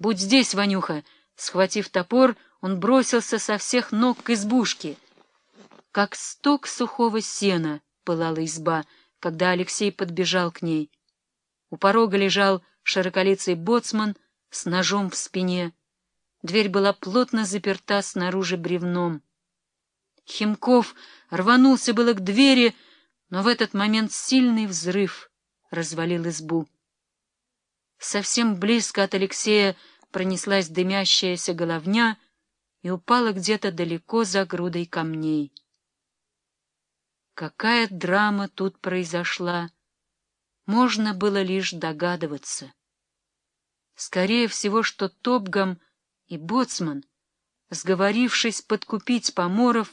«Будь здесь, Ванюха!» Схватив топор, он бросился со всех ног к избушке. Как сток сухого сена пылала изба, когда Алексей подбежал к ней. У порога лежал широколицый боцман с ножом в спине. Дверь была плотно заперта снаружи бревном. Химков рванулся было к двери, но в этот момент сильный взрыв развалил избу. Совсем близко от Алексея пронеслась дымящаяся головня и упала где-то далеко за грудой камней. Какая драма тут произошла, можно было лишь догадываться. Скорее всего, что Топгам и Боцман, сговорившись подкупить поморов,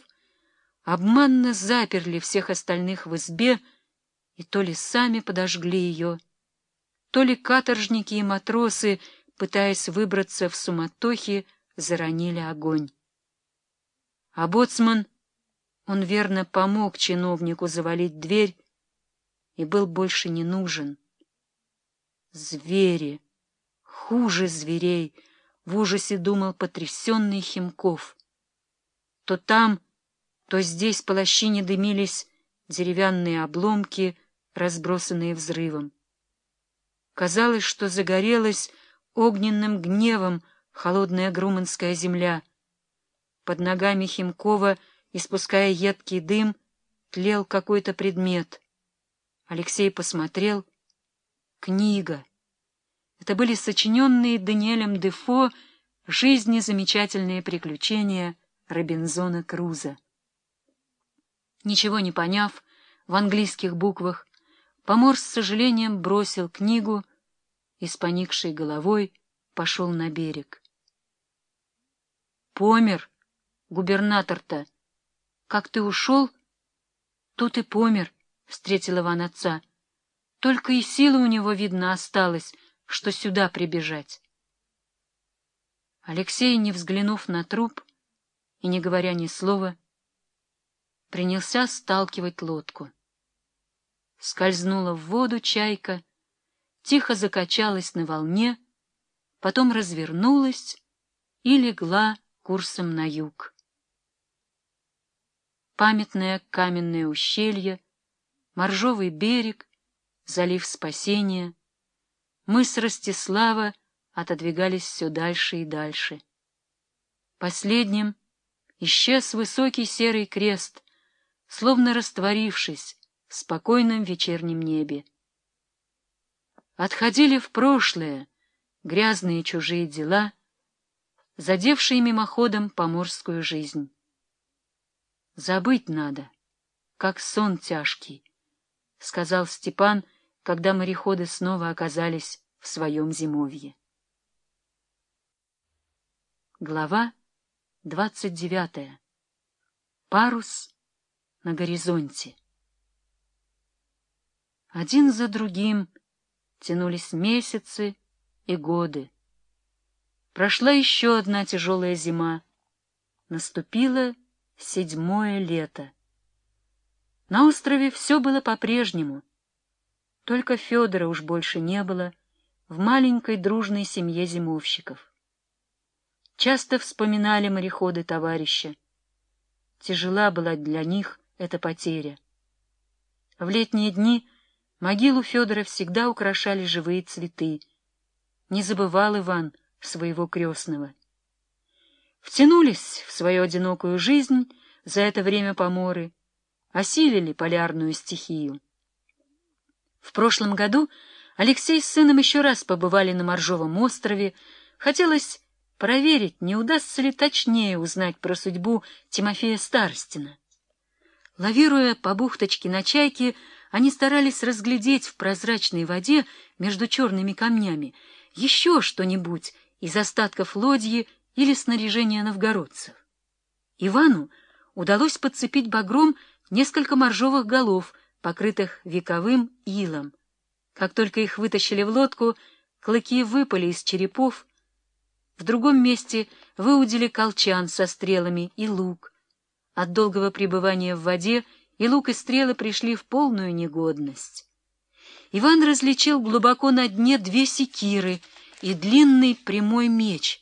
обманно заперли всех остальных в избе и то ли сами подожгли ее, то ли каторжники и матросы — пытаясь выбраться в суматохе, заронили огонь. А боцман, он верно помог чиновнику завалить дверь и был больше не нужен. Звери, хуже зверей, в ужасе думал потрясенный Химков. То там, то здесь по лощине дымились деревянные обломки, разбросанные взрывом. Казалось, что загорелась огненным гневом холодная груманская земля. Под ногами Химкова, испуская едкий дым, тлел какой-то предмет. Алексей посмотрел. Книга. Это были сочиненные Даниэлем Дефо «Жизни замечательные приключения» Робинзона Круза. Ничего не поняв в английских буквах, Помор с сожалением бросил книгу и с поникшей головой пошел на берег. Помер, губернатор-то. Как ты ушел, тут и помер, — встретил Иван отца. Только и силы у него, видно, осталось, что сюда прибежать. Алексей, не взглянув на труп и не говоря ни слова, принялся сталкивать лодку. Скользнула в воду чайка — тихо закачалась на волне, потом развернулась и легла курсом на юг. Памятное каменное ущелье, моржовый берег, залив спасения, мыс Ростислава отодвигались все дальше и дальше. Последним исчез высокий серый крест, словно растворившись в спокойном вечернем небе отходили в прошлое грязные чужие дела, задевшие мимоходом поморскую жизнь. Забыть надо, как сон тяжкий, — сказал Степан, когда мореходы снова оказались в своем зимовье. Глава двадцать девятая. Парус на горизонте. Один за другим — Тянулись месяцы и годы. Прошла еще одна тяжелая зима. Наступило седьмое лето. На острове все было по-прежнему. Только Федора уж больше не было в маленькой дружной семье зимовщиков. Часто вспоминали мореходы товарища. Тяжела была для них эта потеря. В летние дни Могилу Федора всегда украшали живые цветы. Не забывал Иван своего крестного. Втянулись в свою одинокую жизнь за это время поморы, осилили полярную стихию. В прошлом году Алексей с сыном еще раз побывали на Моржовом острове. Хотелось проверить, не удастся ли точнее узнать про судьбу Тимофея Старостина. Лавируя по бухточке на чайке, они старались разглядеть в прозрачной воде между черными камнями еще что-нибудь из остатков лодьи или снаряжения новгородцев. Ивану удалось подцепить багром несколько моржовых голов, покрытых вековым илом. Как только их вытащили в лодку, клыки выпали из черепов. В другом месте выудили колчан со стрелами и лук. От долгого пребывания в воде и лук и стрелы пришли в полную негодность. Иван различил глубоко на дне две секиры и длинный прямой меч,